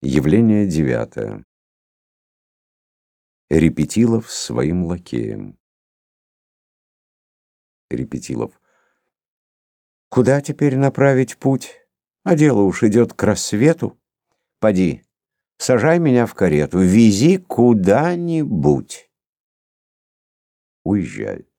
Явление девятое. Репетилов своим лакеем. Репетилов. Куда теперь направить путь? А дело уж идет к рассвету. Поди, сажай меня в карету, вези куда-нибудь. Уезжает.